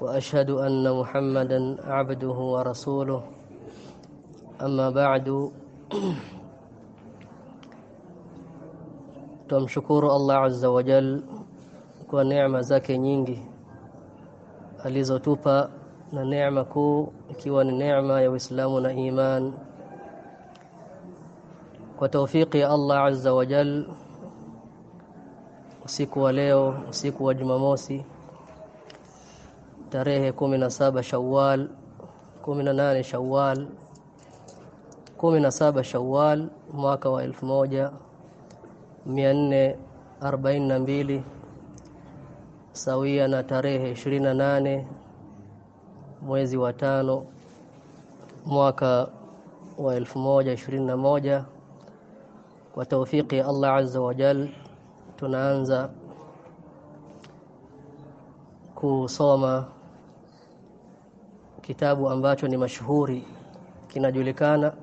وأشهد أن محمدا عبده ورسوله أما بعد tumshukuru Allah azza wa jal kwa neema zake nyingi alizotupa na neema kuu ikiwa ni neema ya Uislamu na iman kwa taufiki ya Allah azza wa jal usiku wa leo usiku wa Jumamosi tarehe 17 Shawwal 18 Shawwal 17 Shawwal mwaka wa 1442 sawia na tarehe 28 mwezi wa tano mwaka wa 1021 kwa taufiki ya Allah azza wa jal tunaanza kusoma kitabu ambacho ni mashuhuri kinajulikana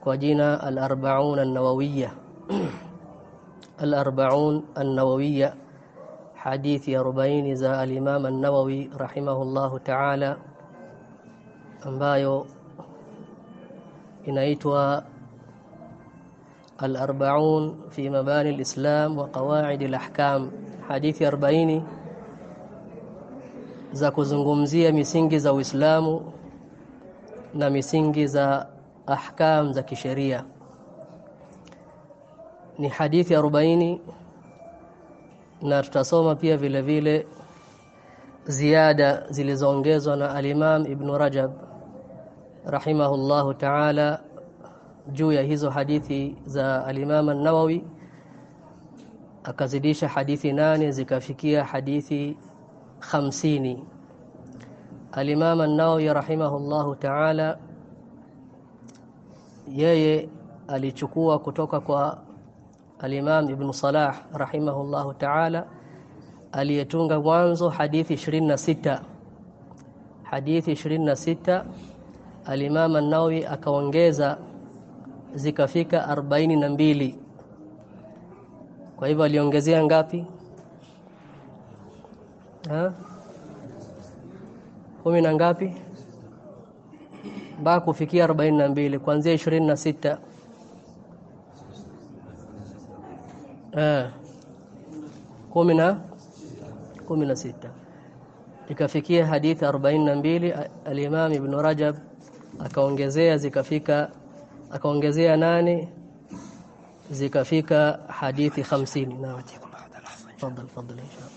kwa jina al-arba'un an-nawawiyya. Al-arba'un an-nawawiyya hadithi 40 za al-Imam an-Nawawi rahimahullahu ta'ala ambayo inaitwa al-arba'un fi mabani al-islam wa qawaid al-ahkam. Hadithi 40 za kuzungumzia misingi za Uislamu na misingi za ahkam za kisheria. Ni hadithi 40 na tutasoma pia vile vile ziada zilizoongezwa na alimam Ibn Rajab rahimahullahu ta'ala juu ya hizo hadithi za alimam an-Nawawi. Akazidisha hadithi nane zikafikia hadithi hamsini Al-Imam An-Nawawi rahimahullahu ta'ala yeye alichukua kutoka kwa Al-Imam Ibn Salah rahimahullahu ta'ala aliyetunga mwanzo hadithi 26 hadithi 26 Al-Imam An-Nawawi akaongeza zikafika 42 kwa hivyo aliongezea ngapi kumi na ngapi? Mpaka kufikia 42 kuanzia 26 eh kumi na? Kumi na sita. Ikafikia hadithi 42 al-Imam Ibn Rajab akaongezea zikafika akaongezea nane zikafika hadithi 50 na tafadhali tafadhali inshallah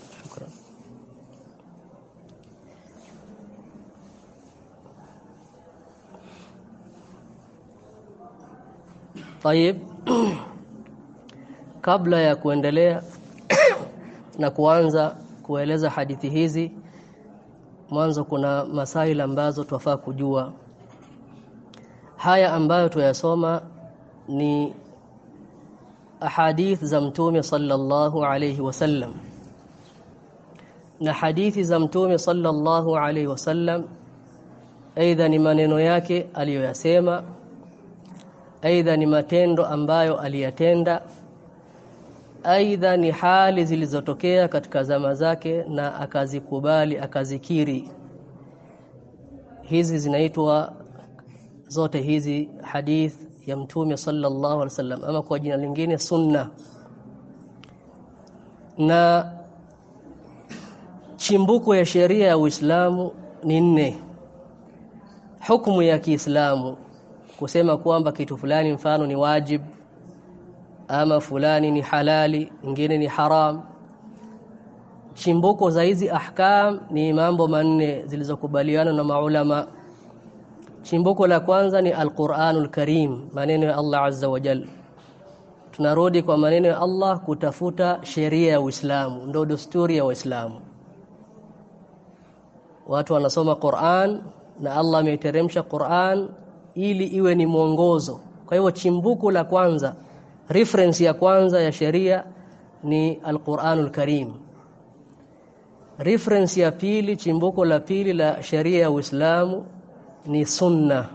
Tayib kabla ya kuendelea na kuanza kueleza hadithi hizi mwanzo kuna masaili ambazo twafaa kujua. Haya ambayo tuyasoma ni ahadith za mtume sallallahu alayhi wasallam na hadithi za mtume sallallahu alayhi wasallam aidha ni maneno yake aliyoyasema aidha ni matendo ambayo aliyatenda. Aidha ni hali zilizotokea katika zama zake na akazikubali akazikiri. Hizi zinaitwa zote hizi hadith ya mtume sallallahu alaihi wasallam ama kwa jina lingine sunna. Na chimbuko ya sheria ya Uislamu ni nne. Hukumu ya Kiislamu kusema kwamba kitu fulani mfano ni wajib ama fulani ni halali ingine ni haram. Chimbuko za hizi ahkam ni mambo manne zilizokubaliana na maulama. Chimbuko la kwanza ni alquranul karim maneno ya Allah azza wa jalla tunarudi kwa maneno ya Allah kutafuta sheria ya Uislamu ndio desturi ya Uislamu watu wanasoma Qur'an na Allah ameiteremsha Qur'an ili iwe ni mwongozo. Kwa hivyo chimbuko la kwanza reference ya kwanza ya sheria ni Al-Qur'anul Karim. Reference ya pili chimbuko la pili la sheria ya Uislamu ni sunna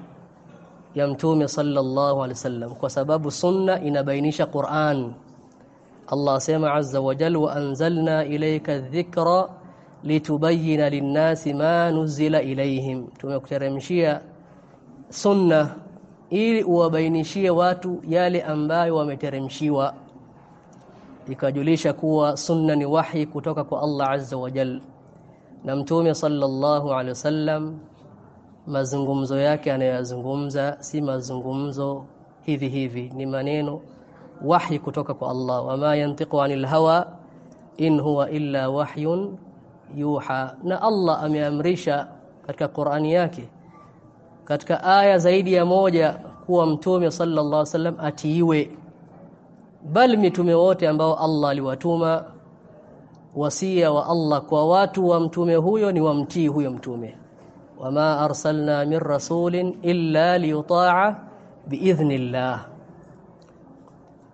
ya mtume sallallahu alaihi wasallam. Kwa sababu sunna inabainisha Qur'an. Allah sema azza wa jalla wa anzalna ilayka dhikra litubayyana lin-nasi ma nuzila ilayhim. Tumekuteremshia sunna ili uwabainishie watu yale ambayo wameteremshiwa. Ikajulisha kuwa sunna ni wahi kutoka kwa Allah azza wa jal. Na mtume sallallahu alaihi wasallam mazungumzo yake anayozungumza si mazungumzo hivi hivi ni maneno wahi kutoka kwa Allah. Wama yantiqu anil hawa in huwa illa wahyun yuha. Na Allah ameamrisha katika Qur'ani yake katika aya zaidi ya moja kuwa mtume sallallahu alaihi wasallam atiiwe. Bal mitume wote ambao Allah aliwatuma wasia wa Allah kwa watu wa mtume huyo ni wamtii huyo mtume. Wama arsalna min rasulin illa liyuta'a biidhnillah.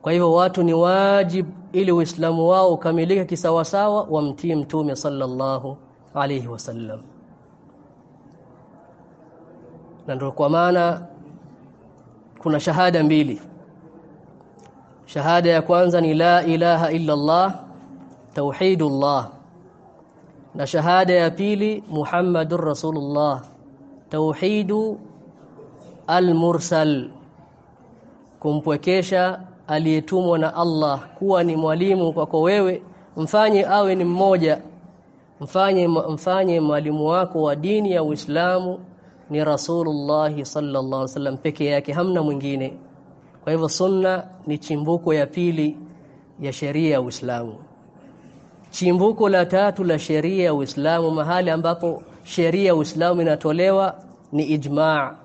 Kwa hivyo watu ni wajib ili uislamu wao ukamilike kisawasawa wamtii mtume sallallahu alayhi wasallam na ndio kwa maana kuna shahada mbili. Shahada ya kwanza ni la ilaha illa Allah tauhidullah. Na shahada ya pili Muhammadur Rasulullah tauhidu al-mursal. Kumpwekesha aliyetumwa na Allah kuwa ni mwalimu kwako wewe mfanye awe ni mmoja. Mfanye mfanye mwalimu wako wa dini ya Uislamu ni Rasulullah sallallahu alaihi wasallam peke yake hamna mwingine. Kwa hivyo sunna ni chimbuko ya pili ya sheria ya Uislamu. Chimbuko la tatu la sheria ya Uislamu mahali ambapo sheria ya Uislamu inatolewa ni ijma'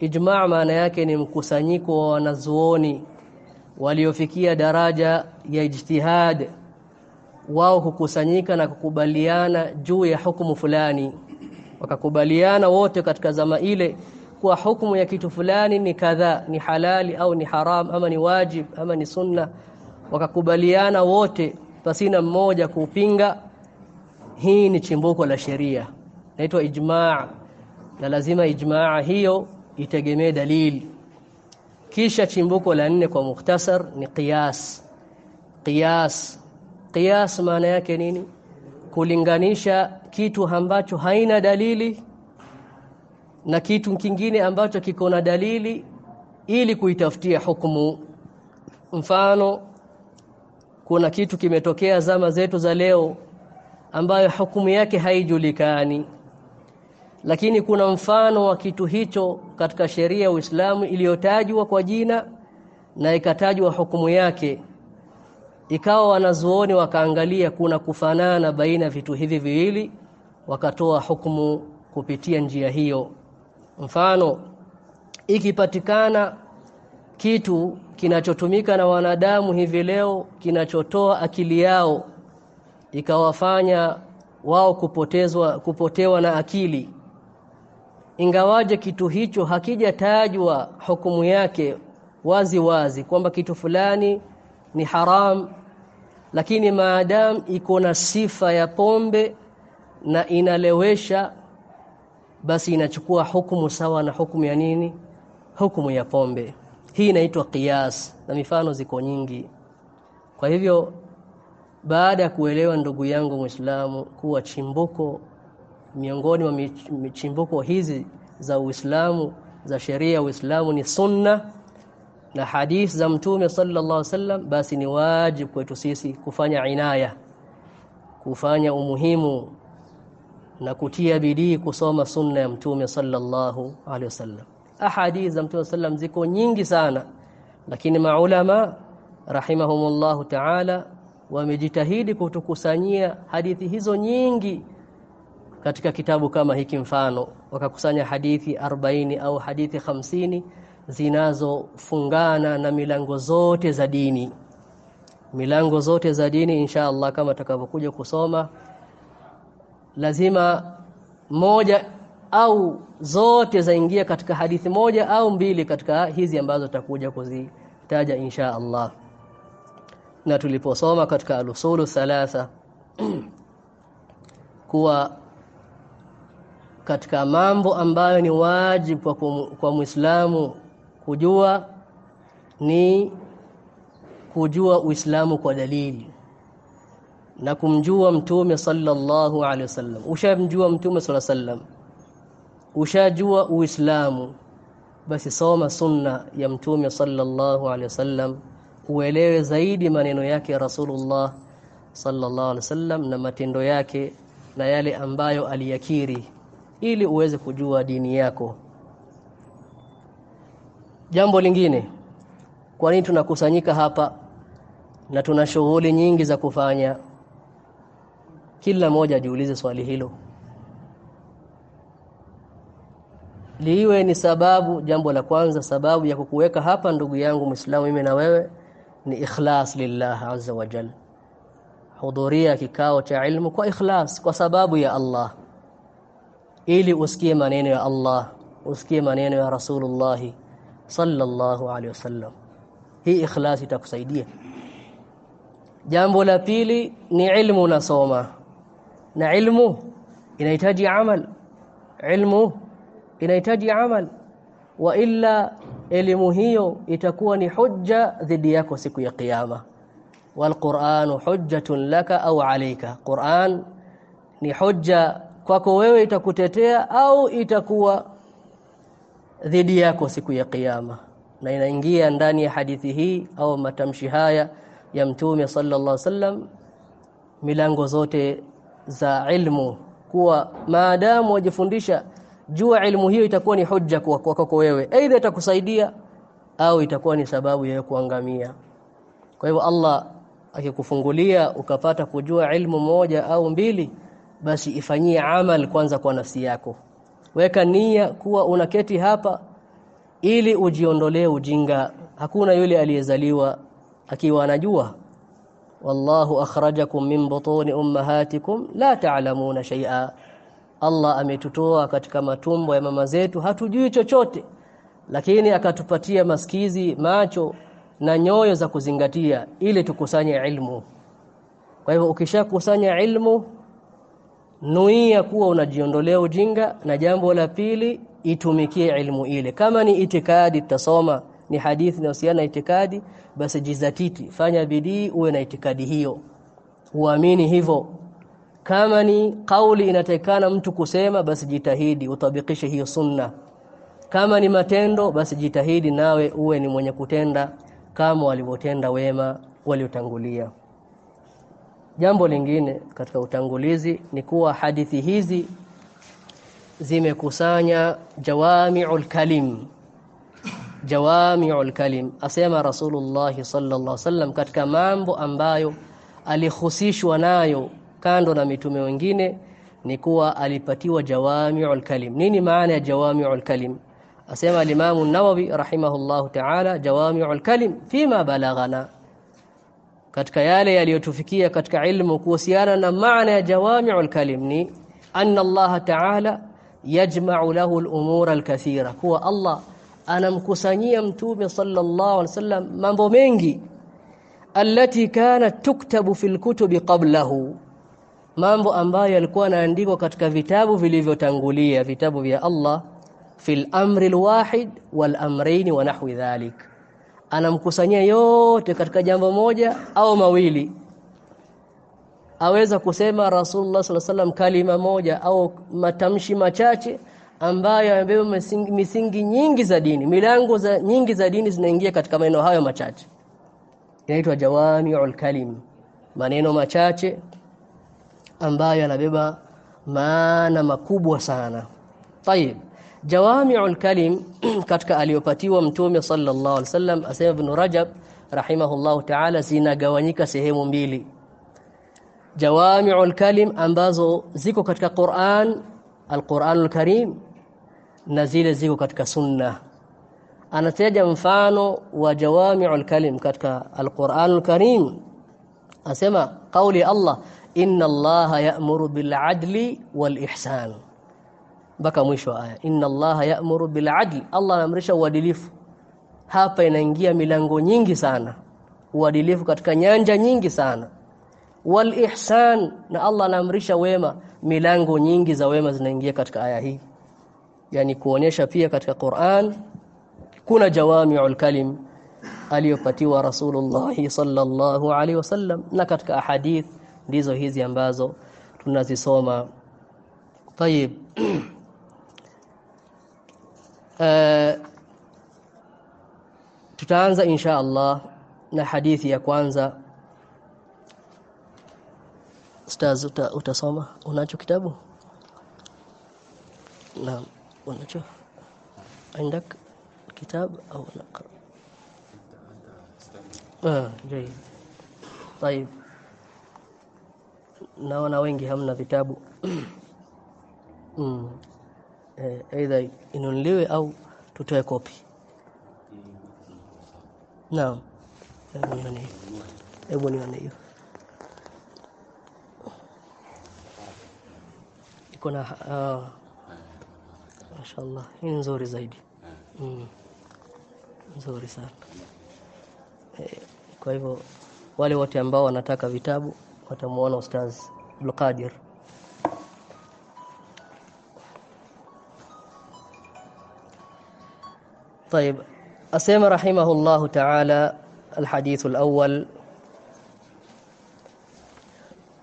ijma' maana yake ni mkusanyiko wa wanazuoni waliofikia daraja ya ijtihad. Wao kukusanyika na kukubaliana juu ya hukumu fulani wakakubaliana wote katika zama ile kuwa hukumu ya kitu fulani ni kadhaa ni halali au ni haram ama ni wajib ama ni sunna. Wakakubaliana wote pasina mmoja kupinga hii ni chimbuko la sheria. Inaitwa ijmaa na lazima ijmaa hiyo itegemee dalili. Kisha chimbuko la nne kwa mukhtasar ni qiyas. Qiyas. Qiyas maana yake nini? Kulinganisha kitu ambacho haina dalili na kitu kingine ambacho kiko na dalili ili kuitafutia hukumu. Mfano kuna kitu kimetokea zama zetu za leo ambayo hukumu yake haijulikani. Lakini kuna mfano wa kitu hicho katika sheria ya Uislamu iliyotajwa kwa jina na ikatajwa hukumu yake. Ikawa wanazuoni wakaangalia kuna kufanana baina vitu hivi viwili wakatoa hukumu kupitia njia hiyo. Mfano ikipatikana kitu kinachotumika na wanadamu hivi leo kinachotoa akili yao ikawafanya wao kupotezwa kupotewa na akili. Ingawaje kitu hicho hakijatajwa hukumu yake wazi wazi kwamba kitu fulani ni haram lakini maadamu iko na sifa ya pombe na inalewesha basi inachukua hukumu sawa na hukumu ya nini? Hukumu ya pombe. Hii inaitwa qiyas na mifano ziko nyingi. Kwa hivyo baada ya kuelewa ndugu yangu Muislamu kuwa chimbuko miongoni mwa michimbuko hizi za Uislamu za sheria ya Uislamu ni sunna na hadith za mtume sallallahu alaihi wasallam basi ni wajibu kwetu sisi kufanya inaya kufanya umuhimu na kutia bidii kusoma sunna ya mtume sallallahu alaihi wasallam. Ahadith za mtume sallam ziko nyingi sana lakini maulama rahimahumullahu ta'ala wamejitahidi kutukusanyia hadithi hizo nyingi katika kitabu kama hiki mfano wakakusanya hadithi 40 au hadithi hamsini zinazofungana na milango zote za dini. Milango zote za dini insha Allah kama tutakavyokuja kusoma lazima moja au zote zaingia katika hadithi moja au mbili katika hizi ambazo tutakuja kuzitaja insha Allah. Na tuliposoma katika al-usulu thalatha kuwa katika mambo ambayo ni wajibu kwa, kwa Muislamu kujua ni kujua Uislamu kwa dalili na kumjua mtume sallallahu alaihi wasallam. Ushamjua mtume sallallahu alaihi wasallam ushajua Uislamu basi soma sunna ya mtume sallallahu alaihi wasallam uelewe zaidi maneno yake Rasulullah sallallahu alaihi wasallam na matendo yake na yale ambayo aliyakiri ili uweze kujua dini yako. Jambo lingine kwa nini tunakusanyika hapa na tuna shughuli nyingi za kufanya kila mmoja ajiulize swali hilo. Liwe ni sababu jambo la kwanza sababu ya kukuweka hapa ndugu yangu Muislamu mimi na wewe ni ikhlas lillah azza wa jalla. Hudhuria kikao cha ilmu kwa ikhlas kwa sababu ya Allah. Ili usikie maneno ya Allah usikie maneno ya Rasulullah sallallahu alaihi wasallam hii ikhlas itakusaidia. Jambo la pili ni ilmu unasoma na ilmu inahitaji amal. Ilmu inahitaji amal. Wa illa elimu hiyo itakuwa ni hujja dhidi yako siku ya kiyama. Walquranu hujjatun laka au alayka. Qur'an ni hujja kwako wewe itakutetea au itakuwa dhidi yako siku ya kiyama. Na inaingia ndani ya hadithi hii au matamshi haya ya mtume sallallahu alaihi wasallam milango zote za ilmu kuwa maadamu wajifundisha jua ilmu hiyo itakuwa ni hujja kwa kwako wewe. Aidha itakusaidia au itakuwa ni sababu ya kuangamia. Kwa hivyo Allah akikufungulia ukapata kujua ilmu moja au mbili basi ifanyie amal kwanza kwa nafsi yako. Weka nia kuwa unaketi hapa ili ujiondolee ujinga. Hakuna yule aliyezaliwa akiwa anajua wallahu akhrajakum min butuni ummahatikum la ta'lamuna shay'a. Allah ametutoa katika matumbo ya mama zetu hatujui chochote lakini akatupatia maskizi macho na nyoyo za kuzingatia ili tukusanye ilmu. Kwa hivyo ukishakusanya ilmu nuia kuwa unajiondolea ujinga na jambo la pili itumikie ilmu ile. Kama ni itikadi tasoma ni hadithi inayohusiana itikadi basi jizatiti fanya bidii uwe na itikadi hiyo. Uamini hivyo. Kama ni kauli inatakikana mtu kusema basi jitahidi utabikishe hiyo sunna. Kama ni matendo basi jitahidi nawe uwe ni mwenye kutenda kama walivyotenda wema waliotangulia. Jambo lingine katika utangulizi ni kuwa hadithi hizi zimekusanya jawami'ul kalim jawami'ul kalim. Asema rasulullah sallallahu wasallam katika mambo ambayo alihusishwa nayo kando na mitume wengine ni kuwa alipatiwa jawami'ul kalim. Nini maana ya jawami'ul kalim? Asema al-Imam an-Nawawi rahimahullah ta'ala jawami'ul kalim fima balaghana katika yale yaliyotufikia katika ilmu kuhusiana na maana ya jawami'ul kalim ni anna Allah ta'ala yajma'u lahu al-umura al-kathira kuwa Allah anamkusanyia mtume sallallahu alaihi wasallam mambo mengi allati kanat tuktabu fil kutubi qablahu mambo ambayo yalikuwa yanaandikwa katika vitabu vilivyotangulia vitabu vya Allah fil amri alwahid wal amrayn wa nahwi dhalik. Anamkusanyia yote katika jambo moja au mawili. Aweza kusema Rasulullah sallallahu alaihi kalima moja au matamshi machache ambayo yamebeba misingi, misingi nyingi za dini. Milango za nyingi za dini zinaingia katika maneno hayo machache. Inaitwa jawami'ul kalim. Maneno machache ambayo yanabeba maana makubwa sana. Tayeb jawami'ul kalim katika aliyopatiwa mtume sallallahu alaihi wasallam asema ibn rajab rahimahullahu ta'ala zinagawanyika sehemu mbili. Jawami'ul kalim ambazo ziko katika Qur'an al-Qur'anul Karim na zile ziko katika sunna. Anataja mfano wa jawami'ul kalim katika alquranul Karim. Asema kauli Allah inna Allah ya'muru bil adli wal ihsan. Mpaka mwisho aya inna allaha ya'muru bil adli. Allah anaamrisha uadilifu. Hapa inaingia milango nyingi sana. Uadilifu katika nyanja nyingi sana. Wal ihsan na Allah anaamrisha wema. Milango nyingi za wema zinaingia katika aya hii yani kuonesha pia katika Qur'an kuna jawami'ul kalim aliyopatiwa Rasulullah sallallahu alaihi wasallam na katika ahadith ndizo hizi ambazo tunazisoma. Tayib uh, eh, tutaanza insha Allah na hadithi ya kwanza. Ustaz uta, utasoma? Unacho kitabu? Naam. unacho عندك كتاب او نقرا اه جيد طيب naona wengi hamna vitabu mm. eh, aidha inunuliwe au tutoe kopi naam hebu nione hebu nione hiyo iko na uh, Mashaallah, hii nzuri zaidi. Eh. Mm. Nzuri sana. E. Kwa hivyo wale wote ambao wanataka vitabu watamuona Ustaz Abdulqadir Tayib, asema rahimahullahu ta'ala alhadith alawwal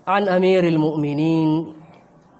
an amir almu'minin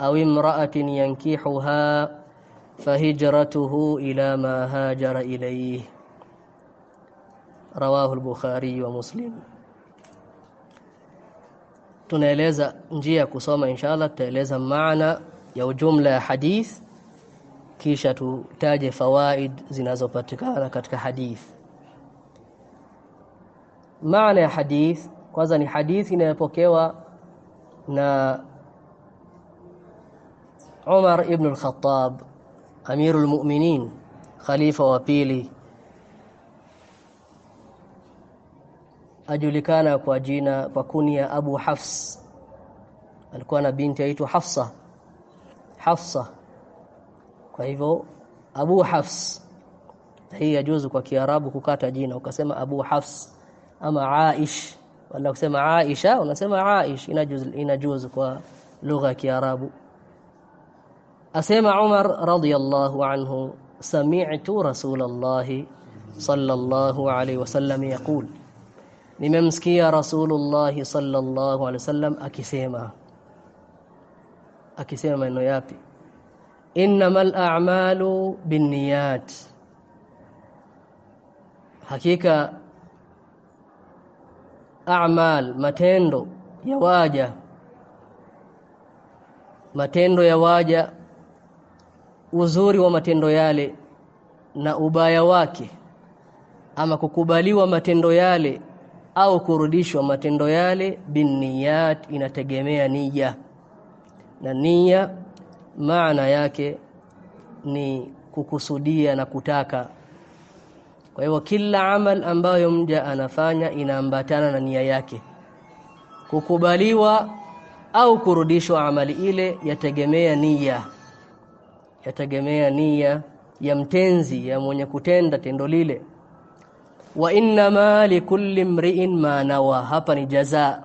أو امرأة ينكحها فهجرته إلى ما هاجر إليه رواه البخاري ومسلم tunaeleza njia ya kusoma inshallah tutaeleza maana ya ujumla ya hadith kisha tutaje fawaid zinazopatikana katika hadith maana ya hadith kwanza ni hadith inayopokewa na Umar ibn al-Khattab Amirul Mu'minin khalifa wa pili. Ajulikana kwa jina kwa kunia Abu Hafs. Alikuwa na binti aitwa Hafsa. Hafsa. Kwa hivyo Abu Hafs. Hii yajuzu kwa Kiarabu kukata jina ukasema Abu Hafs ama Aish. Wala kusema Aisha unasema Aish. Inajuzu inajuzu kwa lugha ya Kiarabu asema Umar radiyallahu anhu sami'tu Rasulullah sallallahu alayhi wasallam yaqul nimemsikia Rasulullah sallallahu alayhi wasallam akisema akisema maneno yapi innamal a'malu binniyat hakika a'mal matendo ya waja matendo ya waja uzuri wa matendo yale na ubaya wake ama kukubaliwa matendo yale au kurudishwa matendo yale binniyat inategemea nija. Na nia maana yake ni kukusudia na kutaka. Kwa hivyo kila amal ambayo mja anafanya inaambatana na nia yake. Kukubaliwa au kurudishwa amali ile yategemea nia yategemea nia ya mtenzi ya mwenye kutenda tendo lile. Wa innama likulli mri'in ma nawa hapa ni jaza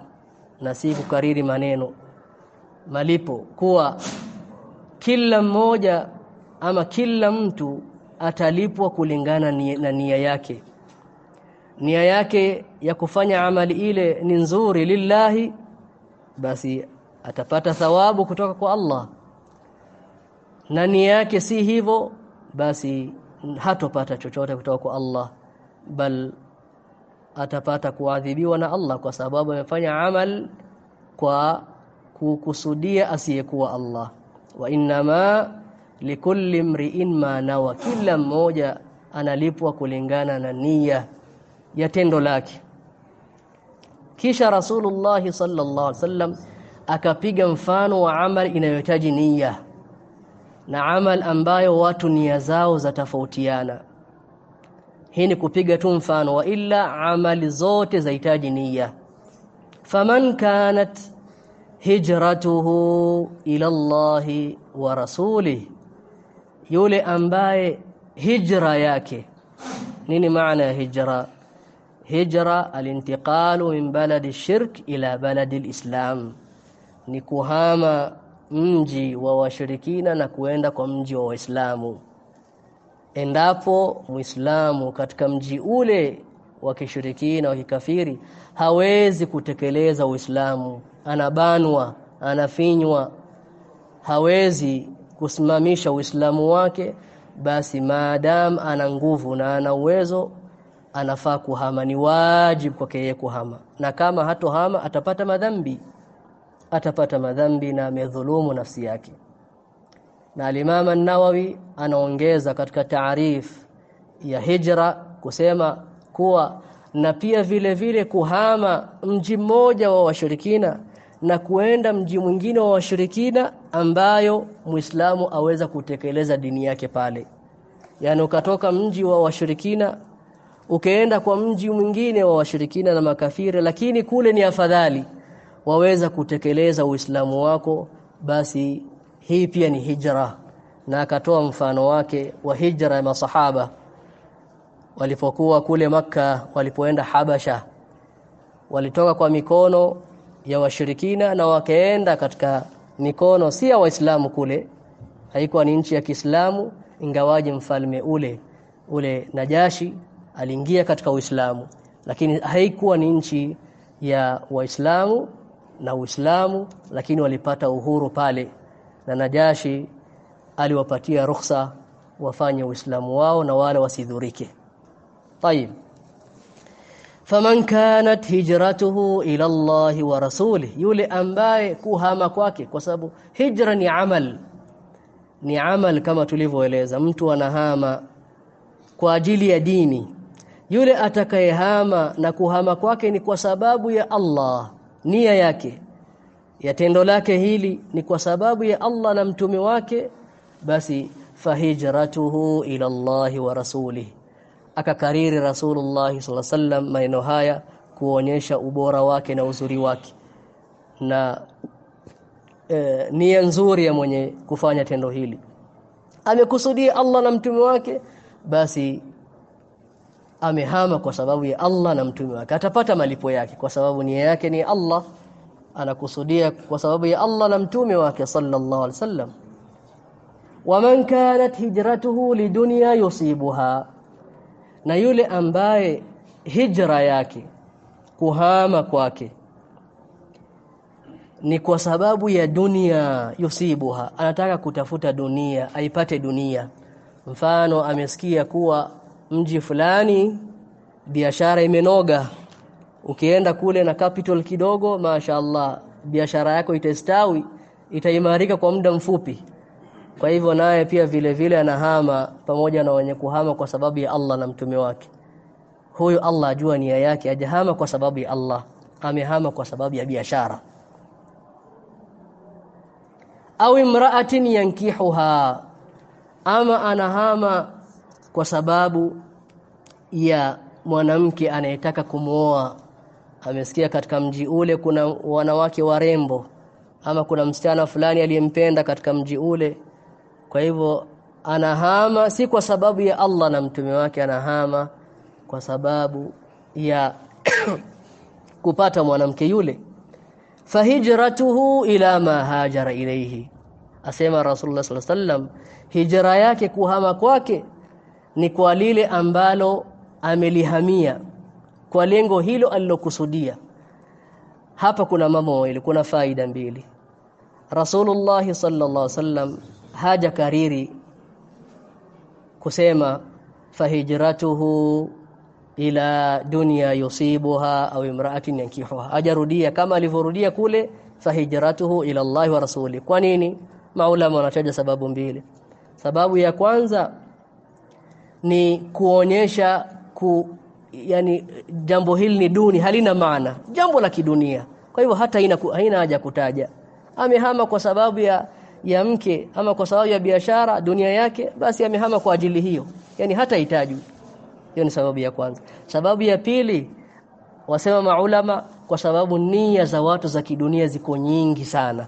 na si kukariri maneno. Malipo kuwa kila mmoja ama kila mtu atalipwa kulingana na nia yake. Nia yake ya kufanya amali ile ni nzuri lillahi basi atapata thawabu kutoka kwa Allah na nia yake si hivyo basi hatopata chochote kutoka kwa Allah bal atapata kuadhibiwa na Allah kwa sababu amefanya amal kwa kukusudia asiyekuwa Allah. Wa inma likulli mri'in ma nawa kila mmoja analipwa kulingana na nia ya tendo lake. Kisha Rasulullah sallallahu alaihi wasallam akapiga mfano wa amal inayohitaji nia na amal ambayo watu nia zao zatofautiana hii ni kupiga tu mfano wa ila amali zote zahitaji nia. Faman kanat hijratuhu ila Allah wa rasulih yule ambaye hijra yake nini maana ya hijra? Hijra alintiqalu min baladi shirk ila baladi alislam ni kuhama mji wa washirikina na kuenda kwa mji wa waislamu. Endapo muislamu katika mji ule wa kishirikina wa kikafiri hawezi kutekeleza uislamu anabanwa anafinywa hawezi kusimamisha uislamu wake basi maadam ana nguvu na ana uwezo anafaa kuhama. Ni wajibu kwake yeye kuhama. Na kama hatohama atapata madhambi atapata madhambi na amedhulumu nafsi yake. Na al-Imam an-Nawawi anaongeza katika taarif ya hijra kusema kuwa na pia vile vile kuhama mji mmoja wa washirikina na kuenda mji mwingine wa washirikina ambayo Muislamu aweza kutekeleza dini yake pale. Yani ukatoka mji wa washirikina ukaenda kwa mji mwingine wa washirikina na makafiri lakini kule ni afadhali waweza kutekeleza uislamu wako basi hii pia ni hijra. Na akatoa mfano wake wa hijra ya masahaba walipokuwa kule maka walipoenda Habasha. Walitoka kwa mikono ya washirikina na wakaenda katika mikono si ya waislamu kule. Haikuwa ni nchi ya Kiislamu ingawaje mfalme ule ule Najashi aliingia katika Uislamu. Lakini haikuwa ni nchi ya waislamu na Uislamu lakini walipata uhuru pale na Najashi aliwapatia ruhusa wafanye Uislamu wao na wale wasidhurike. Tayib. Faman kanat hijratuhu ila Allah wa rasulih yule ambaye kuhama kwake kwa sababu hijra ni amal ni amal kama tulivyoeleza mtu anahama kwa ajili ya dini yule atakayehama na kuhama kwake ni kwa sababu ya Allah nia yake ya tendo lake hili ni kwa sababu ya Allah na mtume wake basi fahijratuhu ila Allah wa rasulih akakariri Rasulullah sallallahu alaihi maneno haya kuonyesha ubora wake na uzuri wake. Na e, nia nzuri ya mwenye kufanya tendo hili. Amekusudia Allah na mtume wake basi amehama kwa sababu ya Allah na mtume wake. Atapata malipo yake kwa sababu nia yake ni Allah. Anakusudia kwa sababu ya Allah na mtume wake sallallahu alaihi wasallam. Waman kanat hijratuhu lidunya yusibuha. Na yule ambaye hijra yake kuhama kwake ni kwa sababu ya dunia yusibuha. Anataka kutafuta dunia aipate dunia. Mfano amesikia kuwa mji fulani biashara imenoga. Ukienda kule na capital kidogo mashaallah biashara yako itastawi itaimarika kwa muda mfupi. Kwa hivyo naye pia vile vile anahama pamoja na wenye kuhama kwa sababu ya Allah na mtume wake. Huyu Allah ajua nia yake ajahama kwa sababu ya Allah amehama kwa sababu ya biashara. Au imra'atin yankihuha ama anahama kwa sababu ya mwanamke anayetaka kumwoa amesikia katika mji ule kuna wanawake warembo ama kuna msichana fulani aliyempenda katika mji ule. Kwa hivyo anahama si kwa sababu ya Allah na mtume wake anahama kwa sababu ya kupata mwanamke yule. Fahijratuhu ila ma hajara ilayhi. Asema rasulullah sallallahu alaihi wasallam hijra yake kuhama kwake ni kwa lile ambalo amelihamia kwa lengo hilo alilokusudia. Hapa kuna mambo mawili kuna faida mbili. Rasulullah sallallahu alaihi wasallam haja kariri kusema fahijratuhu ila dunya yusibuha au imra'atin yankihuha. Ajarudia kama alivyorudia kule fahijratuhu ila Allah wa rasuli. Kwa nini? Maulama wanataja sababu mbili. Sababu ya kwanza ni kuonyesha ku yani jambo hili ni duni halina maana. Jambo la kidunia. Kwa hivyo hata haina haina haja kutaja. Amehama kwa sababu ya ya mke ama kwa sababu ya biashara dunia yake basi amehama kwa ajili hiyo. Yani hata hitaji. Hiyo ni sababu ya kwanza. Sababu ya pili wasema maulama kwa sababu nia za watu za kidunia ziko nyingi sana.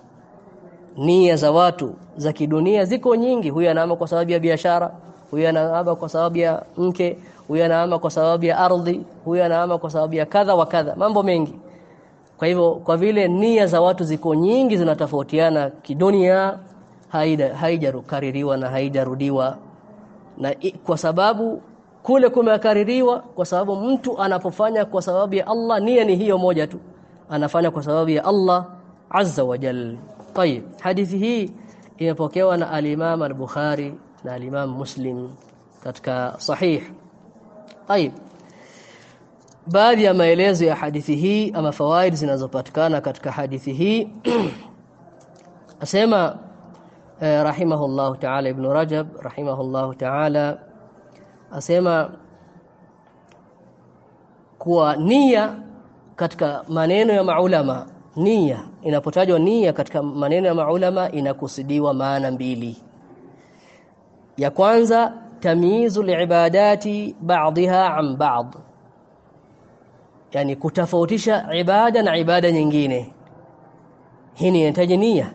Nia za watu za kidunia ziko nyingi. Huyu anahama kwa sababu ya biashara huyu anaama kwa sababu ya mke huyu anaama kwa sababu ya ardhi huyu anaama kwa sababu ya kadha wa kadha mambo mengi. Kwa hivyo kwa vile nia za watu ziko nyingi zinatofautiana kidunia haida haijarukaririwa na haijarudiwa. Na kwa sababu kule kumekaririwa kwa sababu mtu anapofanya kwa sababu ya Allah nia ni hiyo moja tu. Anafanya kwa sababu ya Allah azza wa jalla tayib hadithi hii imepokewa na al-Imam al-Bukhari na al-Imam Muslim katika sahih. Tayeb. Baadhi ya maelezo ya hadithi hii ama fawaid zinazopatikana katika hadithi hii asema eh, rahimahullahu ta'ala Ibn Rajab rahimahullahu ta'ala asema kuwa nia katika maneno ya maulama nia inapotajwa nia katika maneno ya maulama inakusudiwa maana mbili ya kwanza tamyizu liibadati ba'dha an ba'd yani kutofautisha ibada na ibada nyingine. Hii inahitaji nia.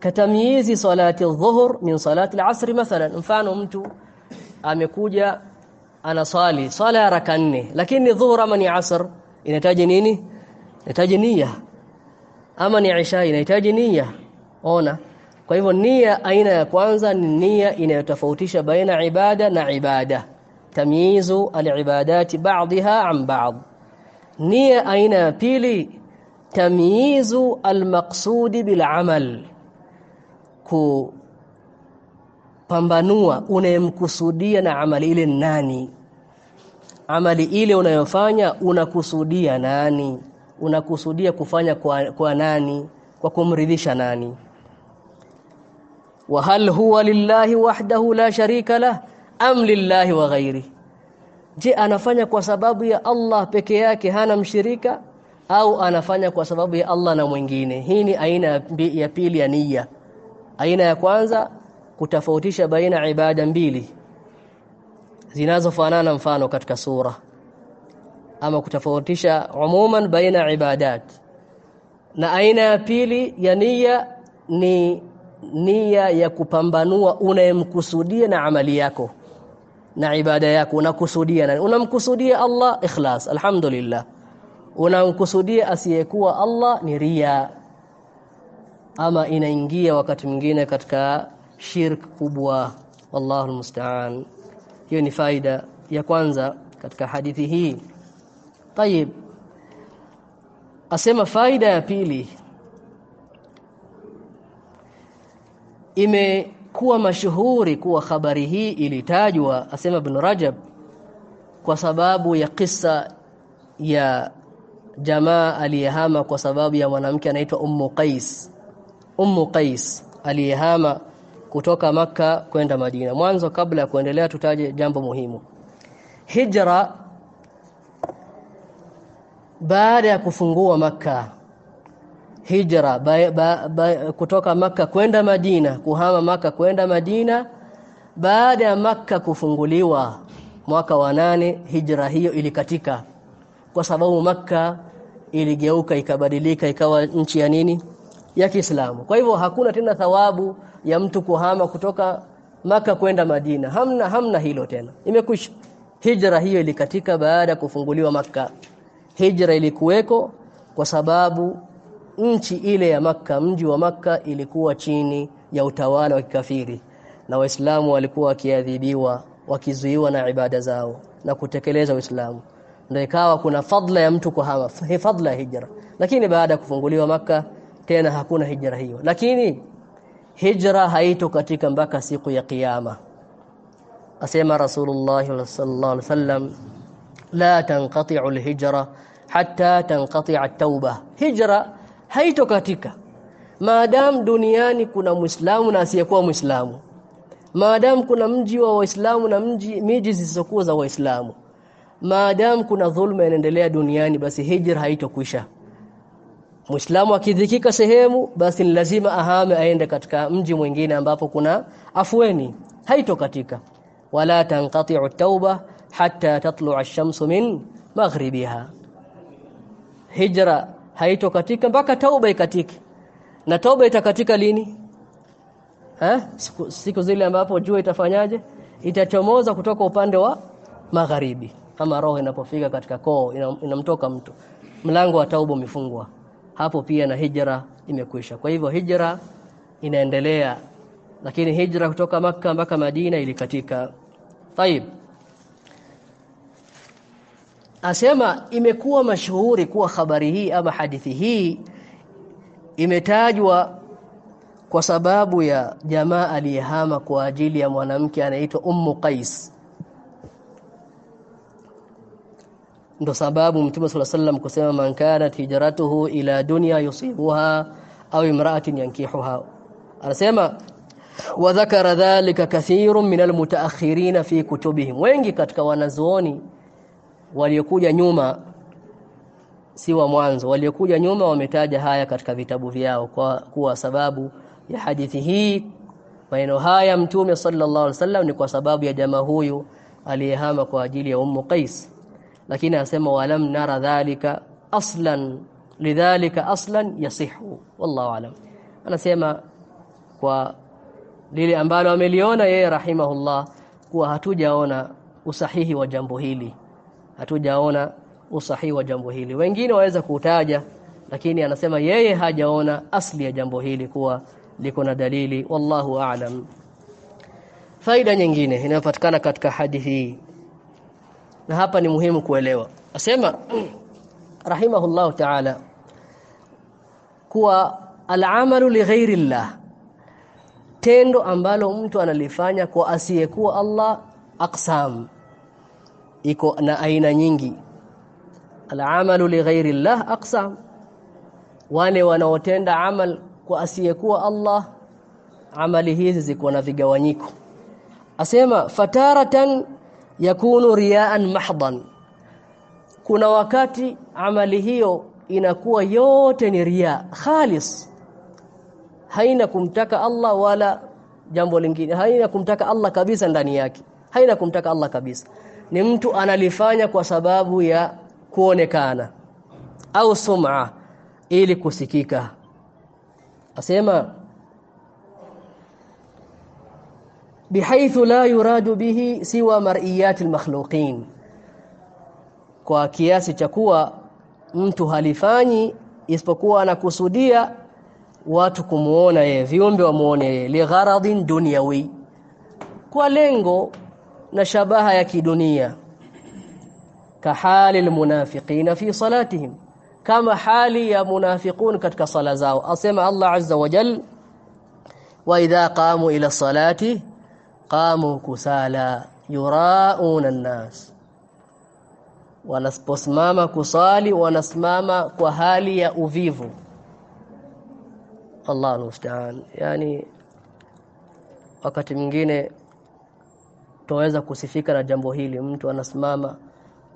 Katamyizi salati adh-dhuhr min salati al-asr mathalan. Mfano mtu amekuja anaswali swala ya raka nne lakini dhuhur ama ni asr inahitaji nini? Inahitaji nia. Ama ni isha inahitaji nia. Ona kwa hivyo nia aina ya kwanza ni nia inayotofautisha baina ibada na ibada. Tamyizu alibadati ba'dha an ba'd. Nia aina ya pili tamyizu almaqsudi bil amal ku pambanua unayemkusudia na amali ile nani? Amali ile unayofanya unakusudia nani? Unakusudia kufanya kwa, kwa nani? Kwa kumridhisha nani wa hal huwa lillahi wahdahu la sharika lah am lillahi wa ghairi. Je anafanya kwa sababu ya Allah peke yake hana mshirika? Au anafanya kwa sababu ya Allah na mwingine? Hii ni aina ya pili ya nia aina ya kwanza kutofautisha baina ibada mbili zinazofanana mfano katika sura. Ama kutofautisha umuman baina ibadat. Na aina ya pili ya nia ni nia ya kupambanua unayemkusudia na amali yako na ibada yako. Unakusudia nani? Unamkusudia Allah ikhlas alhamdulillah. Unamkusudia asiyekuwa Allah ni ria ama inaingia wakati mwingine katika shirk kubwa. Wallahu musta'an hiyo ni faida ya kwanza katika hadithi hii. Tayib asema faida ya pili imekuwa mashuhuri kuwa habari hii ilitajwa asema ibn Rajab kwa sababu ya kisa ya jamaa aliyehama kwa sababu ya mwanamke anaitwa Ummu Qais. Ummu Qais aliyehama kutoka maka kwenda Madina. Mwanzo kabla ya kuendelea tutaje jambo muhimu. Hijra baada ya kufungua maka hijra ba, ba, ba, kutoka maka kwenda Madina kuhama maka kwenda Madina. Baada ya maka kufunguliwa mwaka wa nane hijra hiyo ilikatika. Kwa sababu maka iligeuka ikabadilika ikawa nchi ya nini? Ya Kiislamu. Kwa hivyo hakuna tena thawabu ya mtu kuhama kutoka maka kwenda Madina. Hamna hamna hilo tena. Imekwisha. Hijra hiyo ilikatika baada ya kufunguliwa maka hijra ilikuweko kwa sababu nchi ile ya maka mji wa maka ilikuwa chini ya utawala wa kikafiri na waislamu walikuwa wakiadhibiwa wakizuiwa na ibada zao na kutekeleza uislamu. Ndio ikawa kuna fadla ya mtu kuhama fadla ya hijra. Lakini baada ya kufunguliwa maka tena hakuna hijra hiyo. Lakini hijra haito katika mpaka siku ya kiyama. Asema rasulullah sallallahu alaihi wasallam la tanqati'u alhijra hatta tanqati'a at-tauba hijra haito maadamu duniani kuna muislamu na asiyekuwa muislamu. Maadamu kuna mji wa waislamu na mji miji zisizokuwa za waislamu. Maadamu kuna dhulma inaendelea duniani basi hijra haitokwisha. Muislamu akidhikika sehemu basi ni lazima ahame aende katika mji mwingine ambapo kuna afueni. Haitokatika. Wala tanqati'u tauba hatta tatlu'a ash-shamsu min maghribiha. Hijra haitokatika mpaka tauba ikatike. Na tauba itakatika lini? Ha? Siku, siku zile ambapo jua itafanyaje? Itachomoza kutoka upande wa magharibi. Ama roho inapofika katika koo inamtoka ina mtu. Mlango wa tauba umefungwa. Hapo pia na hijra imekwisha. Kwa hivyo hijra inaendelea. Lakini hijra kutoka maka mpaka Madina ilikatika. Tayeb. Asema imekuwa mashuhuri kuwa habari hii ama hadithi hii imetajwa kwa sababu ya jamaa aliyehama kwa ajili ya mwanamke anaitwa Ummu Qais. Ndo sababu Mtume sala sallam kusema man kanat tijaratuhu ila dunya yusibuha au imra'atin yankihuha. Anasema wa dhakara dhalika kathirun min almutaakhirin fi kutubihim. Wengi katika wanazuoni waliokuja nyuma si wa mwanzo. Waliokuja nyuma wametaja haya katika vitabu vyao kwa kuwa sababu ya hadithi hii. Maneno haya mtume sallallahu alaihi wasallam ni kwa sababu ya jamaa huyu aliyehama kwa ajili ya ummu qais. Lakini anasema walam nara dhalika aslan lidhalika aslan yasihu. Wallahu alam. Anasema kwa lile ambalo ameliona yeye rahimahullah kuwa hatujaona usahihi wa jambo hili hatujaona usahihi wa jambo hili. Wengine waweza kutaja lakini anasema yeye hajaona asli ya jambo hili kuwa liko na dalili. Wallahu aalam. faida nyingine inayopatikana katika hadithi hii na hapa ni muhimu kuelewa. Asema rahimahullahu ta'ala kuwa al'amalu lighairi llah tendo ambalo mtu analifanya kwa asiyekuwa Allah aqsam iko na aina nyingi. Al'amalu lighairi llah aqsam wale wanaotenda amal kwa asiyekuwa Allah amali hizi ziko na vigawanyiko. Asema fataratan yakunu riaan mahdan. Kuna wakati amali hiyo inakuwa yote ni ria khalis. Haina kumtaka Allah wala jambo lingine haina kumtaka Allah kabisa ndani yake. Haina kumtaka Allah kabisa ni mtu analifanya kwa sababu ya kuonekana au sum'a ili kusikika. Asema bihaithu la yuradu bihi siwa mar'iyat almakhluqin kwa kiasi cha kuwa mtu halifanyi isipokuwa anakusudia watu kumuona yeye viumbe wamuone yeye ligharadin dunyawi kwa lengo na shabaha ya kidunia kahali almunafiqina fi salatihim kama hali ya munafiqun katika sala zao asema Allah azza wa jal wa idha qamu ila salati qamu kusala yurauna an-nas wanaposimama kusali wanasimama kwa hali ya uvivu Allah musta'an yani wakati mwingine tuweza kusifika na jambo hili. Mtu anasimama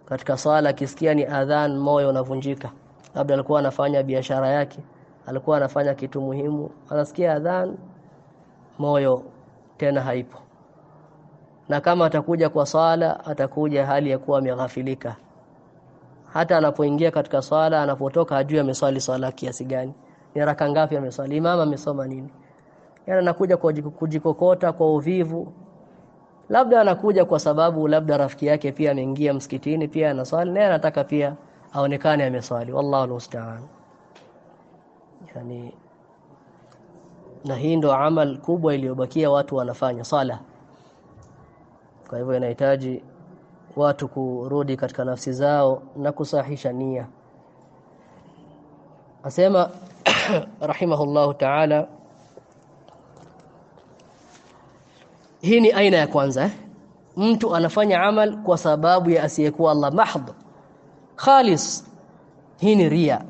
katika sala akisikia ni adhan moyo unavunjika. Labda alikuwa anafanya biashara yake alikuwa anafanya kitu muhimu anasikia adhan moyo tena haipo. Na kama atakuja kwa sala atakuja hali ya kuwa ameghafilika. Hata anapoingia katika swala anapotoka ajui ameswali swala kiasi gani. Ni raka ngapi ameswali? Imama amesoma nini? Yana anakuja kujikokota kwa uvivu labda anakuja kwa sababu labda rafiki yake pia ameingia msikitini pia anaswali naye anataka pia aonekane ameswali. Wallahu almusta'an yani na hii ndo amal kubwa iliyobakia watu wanafanya sala. Kwa hivyo inahitaji watu kurudi katika nafsi zao na kusahisha nia. Asema rahimahullahu ta'ala hii ni aina ya kwanza eh? mtu anafanya amal kwa sababu ya asiyekuwa Allah. Mahd. Khalis. Hii ni ria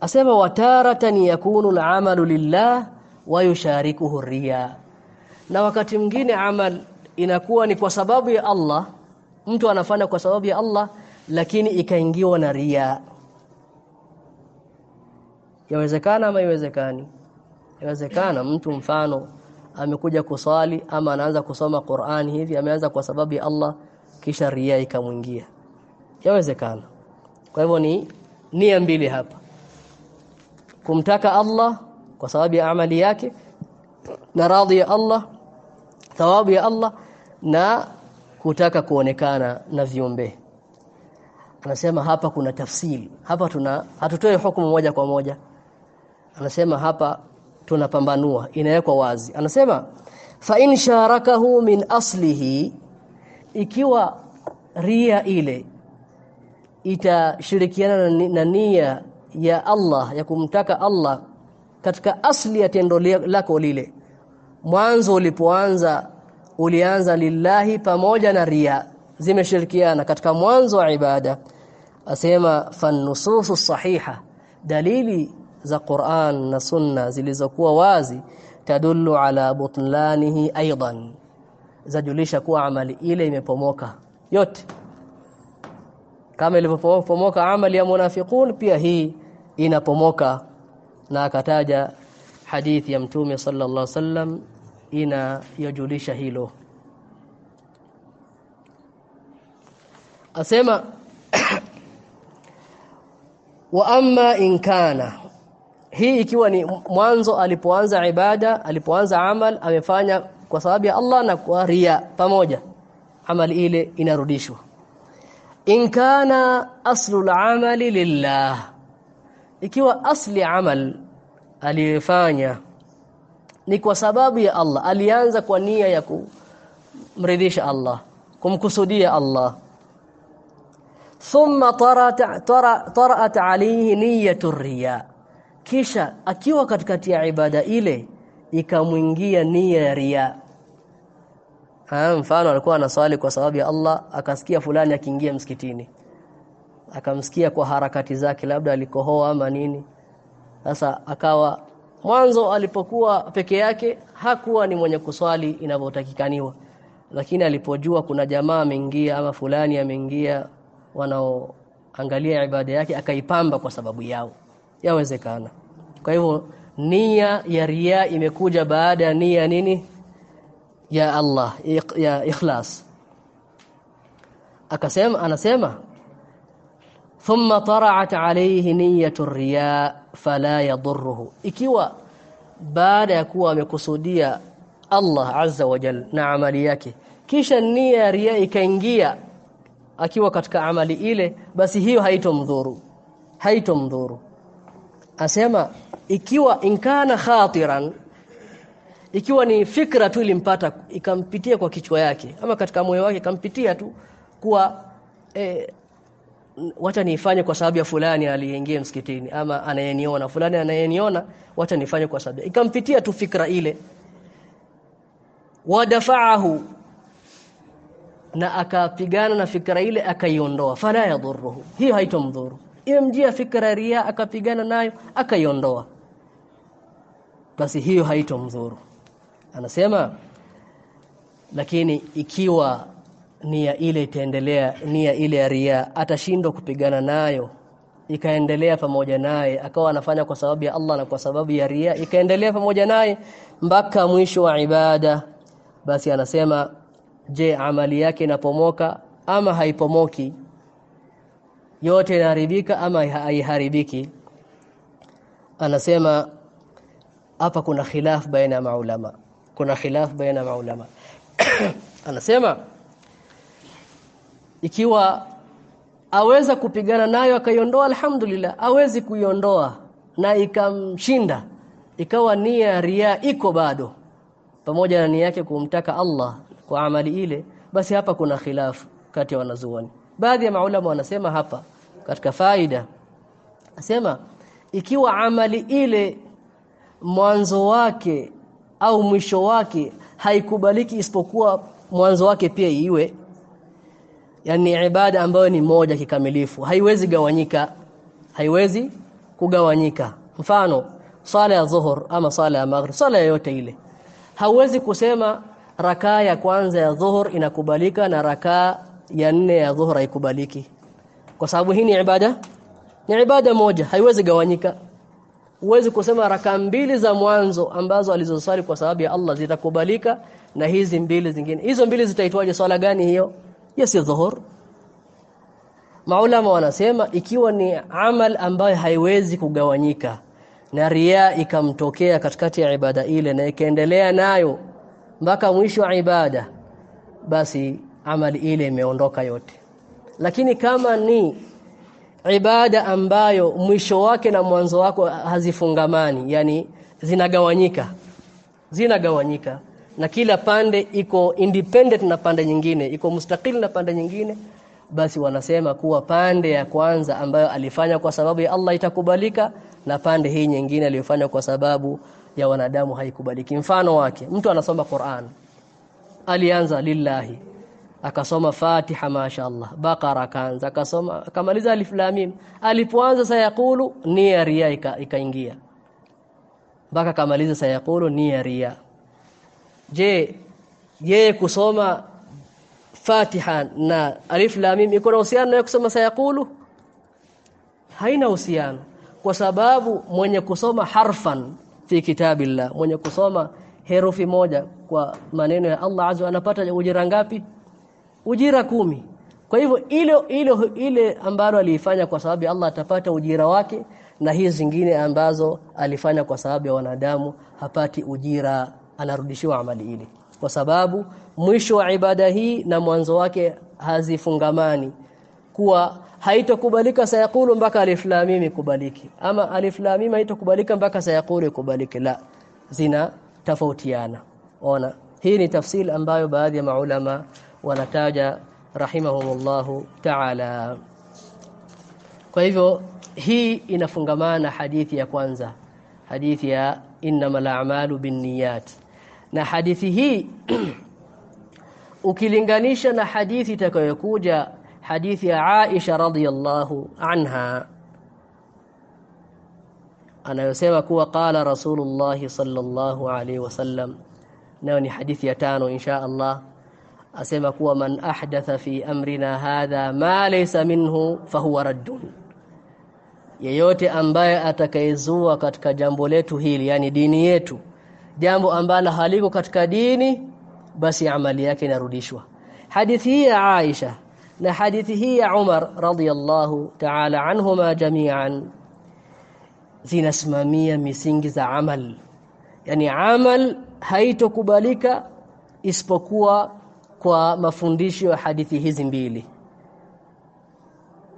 asema wataratan yakunu al-amalu lillah wa yusharikuhu ria na wakati mwingine amal inakuwa ni kwa sababu ya Allah. Mtu anafanya kwa sababu ya Allah lakini ikaingiwa na ria yawezekana ama iwezekani yawezekana mtu mfano amekuja kusali ama anaanza kusoma Qur'ani hivi ameanza kwa sababu ya Allah kisha ria ikamwingia. Yawezekana. Kwa hivyo ni nia mbili hapa. Kumtaka Allah kwa sababu ya amali yake na radhi ya Allah thawabu ya Allah na kutaka kuonekana na viumbe. Anasema hapa kuna tafsiri. Hapa tuna hatutoi hukumu moja kwa moja. Anasema hapa tunapambanua inawekwa wazi. Anasema fa in sharakahu min aslihi ikiwa ria ile itashirikiana na nia ya Allah ya kumtaka Allah katika asli ya tendo lako lile. Mwanzo ulipoanza ulianza lillahi pamoja na ria zimeshirikiana. Katika mwanzo wa ibada asema fannususu sahiha dalili za Qur'an na Sunna zilizokuwa wazi tadullu ala butlanihi aidan zajulisha kuwa amali ile imepomoka yote. Kama ilivyopomoka amali ya munafiqun pia hii inapomoka. Na akataja hadithi ya mtume sallallahu alaihi wasallam inayojulisha hilo. Asema wa amma in kana hii ikiwa ni mwanzo alipoanza ibada alipoanza amal amefanya kwa sababu ya Allah na kwa ria pamoja. Amali ile inarudishwa. In kana aslu al-amali lillah. Ikiwa asli amal aliyofanya ni kwa sababu ya Allah alianza kwa nia ya kumridhisha Allah kumkusudia Allah. Thumma tarat tarat alayhi niyyatu riya kisha akiwa katikati ya ibada ile ikamwingia nia ya ria ha mfano alikuwa anaswali kwa sababu ya Allah akasikia fulani akiingia msikitini. Akamsikia kwa harakati zake labda alikohoa ama nini. Sasa akawa mwanzo alipokuwa peke yake hakuwa ni mwenye kuswali inavyotakikaniwa. Lakini alipojua kuna jamaa ameingia ama fulani ameingia wanaoangalia ibada yake akaipamba kwa sababu yao yawezekana. Kwa hivyo nia ya ria imekuja baada ya nia nini? Ya Allah ya ikhlas. Akasema anasema thumma tara'at alayhi niyyatu riya fala yadurruhu. Ikiwa baada ya kuwa amekusudia Allah azza wa jal na amali yake kisha nia ya ria ikaingia akiwa katika amali ile basi hiyo haitomdhuru. Haitomdhuru asema ikiwa inkana khatiran ikiwa ni fikra tu ilimpata ikampitia kwa kichwa yake ama katika moyo wake ikampitia tu kuwa e, wacha nifanye kwa sababu ya fulani aliyeingia msikitini ama anayeniona fulani anayeniona wacha nifanye kwa sababu ikampitia tu fikra ile. Wadafa'ahu na akapigana na fikra ile akaiondoa. Fala yadhurruhu hiyo haitomdhuru imemjia fikra ria akapigana nayo akaiondoa. Basi hiyo haito haitomdhuru anasema lakini ikiwa nia ile itaendelea nia ile ya ria atashindwa kupigana nayo ikaendelea pamoja naye akawa anafanya kwa sababu ya Allah na kwa sababu ya ria ikaendelea pamoja naye mpaka mwisho wa ibada. Basi anasema je amali yake inapomoka ama haipomoki yote inaharibika ama haiharibiki. Anasema hapa kuna khilaf baina ya maulama. Kuna khilaf baina maulama. Anasema ikiwa aweza kupigana nayo akaiondoa alhamdulillah awezi kuiondoa na ikamshinda ikawa nia ria iko bado pamoja na nia yake kumtaka Allah kwa amali ile basi hapa kuna khilafu kati ya wanazuoni baadhi ya maulama wanasema hapa katika faida asema ikiwa amali ile mwanzo wake au mwisho wake haikubaliki isipokuwa mwanzo wake pia iwe yani ibada ambayo ni moja kikamilifu haiwezi gawanyika haiwezi kugawanyika. Mfano sala ya dhuhur ama sala ya maghrib sala yoyote ile hauwezi kusema rakaa ya kwanza ya dhuhur inakubalika na rakaa ya nne ya dhuhra ikubaliki kwa sababu hii ni ibada ni ibada moja haiwezi gawanyika. Uwezi kusema raka mbili za mwanzo ambazo alizosali kwa sababu ya Allah zitakubalika na hizi mbili zingine. Hizo mbili zitaitwaje? Swala gani hiyo? Yes ya dhuhur. Maulama wanasema ikiwa ni amal ambayo haiwezi kugawanyika na ria ikamtokea katikati ya ibada ile na ikaendelea nayo mpaka mwisho wa ibada basi amali ile imeondoka yote. Lakini kama ni ibada ambayo mwisho wake na mwanzo wako hazifungamani yani zinagawanyika zinagawanyika na kila pande iko independent na pande nyingine iko mustakili na pande nyingine basi wanasema kuwa pande ya kwanza ambayo alifanya kwa sababu ya Allah itakubalika na pande hii nyingine aliyofanya kwa sababu ya wanadamu haikubaliki. Mfano wake mtu anasoma Qur'an alianza lillahi akasoma Fatiha mashaallah Baqara akaanza akasoma akamaliza alif lam mim. Alipoanza sayaqulu nia ria ikaingia. Mpaka kamaliza sayaqulu nia ria. Je yeye kusoma Fatiha na alif lam mim iko na uhusiano na kusoma sayaqulu? Haina uhusiano. Kwa sababu mwenye kusoma harfan fi kitabillah mwenye kusoma herufi moja kwa maneno ya Allah azza anapata ujira ngapi ujira kumi. Kwa hivyo ile ile ile ambalo aliifanya kwa sababu Allah atapata ujira wake na hizi zingine ambazo alifanya kwa sababu ya wanadamu hapati ujira anarudishiwa amali ile. Kwa sababu mwisho wa ibada hii na mwanzo wake hazifungamani. Kuwa haitokubalika sayakulu mpaka alif lam mim kubaliki ama alif lam mim haitokubalika mpaka sayakulu kubaliki la zina tofautiana. Ona hii ni tafsiri ambayo baadhi ya maulama wanataja rahimahumullahu ta'ala. Kwa hivyo hii inafungamana hadithi ya kwanza hadithi ya innamal a'malu binniyat. Na hadithi hii ukilinganisha na hadithi itakayokuja hadithi ya Aisha radhiyallahu anha anayosema kuwa qala rasulullah sallallahu alaihi wasallam nayo ni hadithi ya tano insha Allah asema kuwa man ahdatha fi amrina hadha ma laysa minhu fahuwa raddun. Yeyote ambaye atakayezua katika jambo letu hili yani dini yetu jambo ambalo haliko katika dini basi amali yake inarudishwa. Hadithi hii ya Aisha na hadithi hii ya Umar radhiyallahu ta'ala anhuma jami'an zinasimamia misingi za amal. Yani amal haitokubalika isipokuwa kwa mafundisho ya hadithi hizi mbili.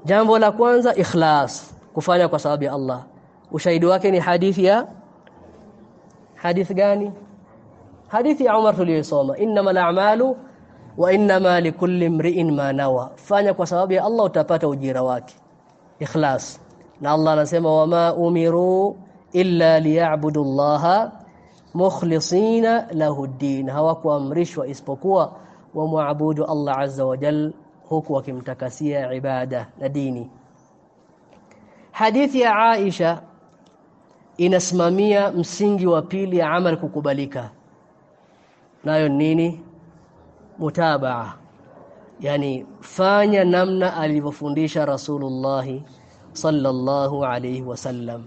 Jambo la kwanza ikhlas kufanya kwa sababu ya Allah. Ushahidi wake ni hadithi ya hadithi gani? Hadithi ya Umar tuliyosoma innamal a'malu wa innama likulli imri'in ma nawa. Fanya kwa sababu ya Allah utapata ujira wake. Ikhlas. Na Allah anasema wama umiru illa liya'budu Allaha mukhlisina lahu ad-din hawakuamrishwa isipokuwa wamwabudu Allah azza wa jal huku wakimtakasia ibada na dini. Hadithi ya Aisha inasimamia msingi wa pili ya amali kukubalika. Nayo nini? Mutabaa. Yani fanya namna alivyofundisha Rasulullah sallallahu alayhi wasallam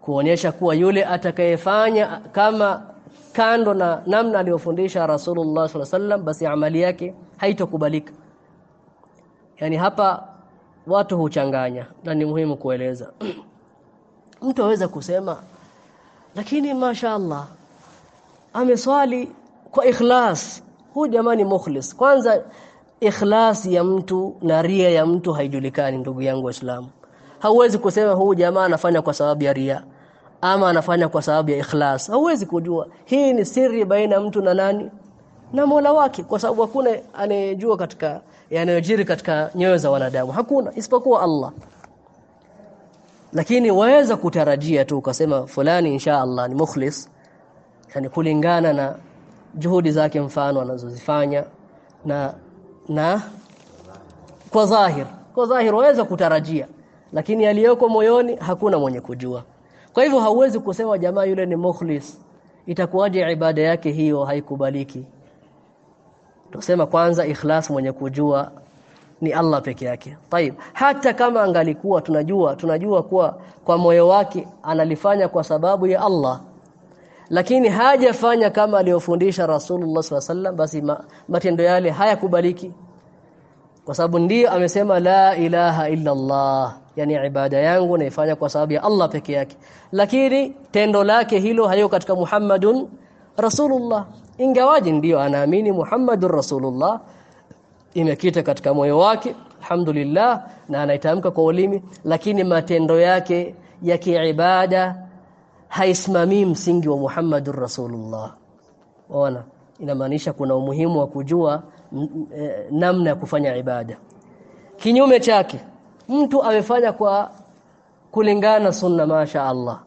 kuonyesha kuwa yule atakayefanya kama kando na namna aliyofundisha Rasulullah sallallahu wasallam basi amali yake haitokubalika. Yani hapa watu huchanganya na ni muhimu kueleza. Mtu aweza kusema lakini mashaallah ameswali kwa ikhlas. Huyu jamani mukhlis kwanza ikhlas ya mtu na ria ya mtu haijulikani ndugu yangu waislamu. Hauwezi kusema huu jamaa anafanya kwa sababu ya ria ama anafanya kwa sababu ya ikhlas. Hauwezi kujua. Hii ni siri baina mtu na nani? Na Mola wake kwa sababu hakuna anayejua katika yanayojiri katika nyoyo za wanadamu. Hakuna isipokuwa Allah. Lakini waweza kutarajia tu ukasema fulani insha Allah ni mukhlis. Yani kulingana na juhudi zake mfano anazozifanya na na kwa dhahir kwa dhahir waweza kutarajia. Lakini aliyoko moyoni hakuna mwenye kujua kwa hivyo hauwezi kusema jamaa yule ni mukhlis itakuwaje ibada yake hiyo haikubaliki tusema kwanza ikhlas mwenye kujua ni Allah peke yake. Taib. Hata kama angalikuwa tunajua tunajua kuwa kwa moyo wake analifanya kwa sababu ya Allah. Lakini hajafanya kama aliyofundisha Rasulullah SAW basi ma, matendo yale hayakubaliki. Kwa sababu ndiyo amesema la ilaha illa Allah. Yani ibada yangu naifanya kwa sababu ya Allah peke yake. Lakini tendo lake hilo hayo katika Muhammadun Rasulullah. ingawaje ndiyo anaamini Muhammadur Rasulullah imekita katika moyo wake alhamdulillah na anaitamka kwa ulimi lakini matendo yake ya kiibada haisimamii msingi wa Muhammadur Rasulullah ona inamaanisha kuna umuhimu wa kujua e, namna ya kufanya ibada kinyume chake mtu amefanya kwa kulingana sunna masha Allah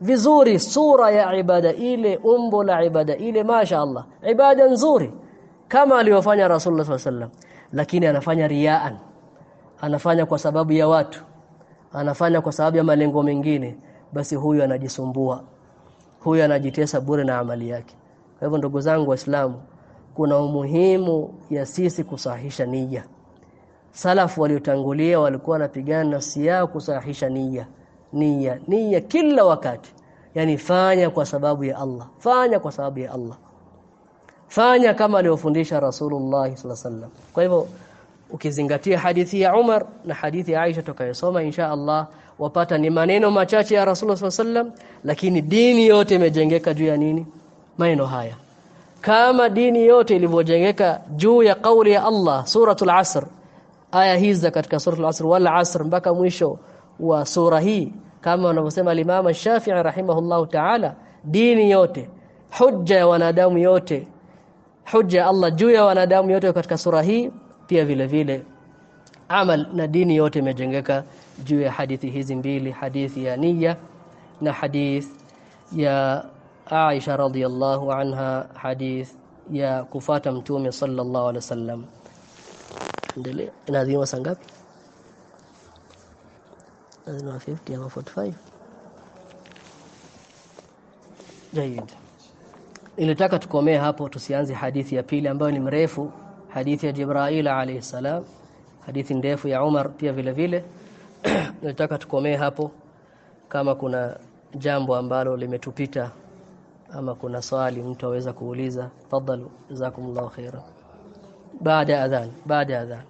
vizuri sura ya ibada ile umbo la ibada ile masha Allah ibada nzuri kama aliyofanya Rasulullah SAW lakini anafanya riaan anafanya kwa sababu ya watu. Anafanya kwa sababu ya malengo mengine. Basi huyu anajisumbua. Huyu anajitesa bure na amali yake. Kwa hivyo ndugu zangu waislamu kuna umuhimu ya sisi kusahisha nia salafu waliotangulia walikuwa wanapigana nafsi yao kusahihisha nia nia nia kila wakati. Yani fanya kwa sababu ya Allah. Fanya kwa sababu ya Allah. Fanya kama aliyofundisha Rasulullah sallallahu kwa hivyo ukizingatia hadithi ya Umar na hadithi ya Aisha tukayosoma insha Allah wapata ni maneno machache ya Rasulullah sallallahu lakini dini yote imejengeka juu ya nini? Maneno haya. Kama dini yote ilivyojengeka juu ya kauli ya Allah suratul asr aya hizi katika suratul asr wal asr mpaka mwisho wa sura hii. Kama wanavyosema al-Imam Shafi'i rahimahullahu ta'ala dini yote hujja ya wanadamu yote hujja ya Allah juu ya wanadamu yote katika sura hii pia vile vile amal na dini yote imejengeka juu ya hadithi hizi mbili hadithi ya niyya na hadith ya Aisha radhiyallahu anha hadith ya kufata mtume sallallahu alaihi wasallam endelea. Inaadhiwa saa ngapi? Lazima 50 ama 45 Jayid Nilitaka tukomee hapo tusianze hadithi ya pili ambayo ni mrefu hadithi ya Jibrail alayhi salam hadithi ndefu ya Umar pia vile vile. Nilitaka tukomee hapo kama kuna jambo ambalo limetupita ama kuna swali mtu aweza kuuliza. Tafadhali jazakumullahu khaira baada adhan baada adhan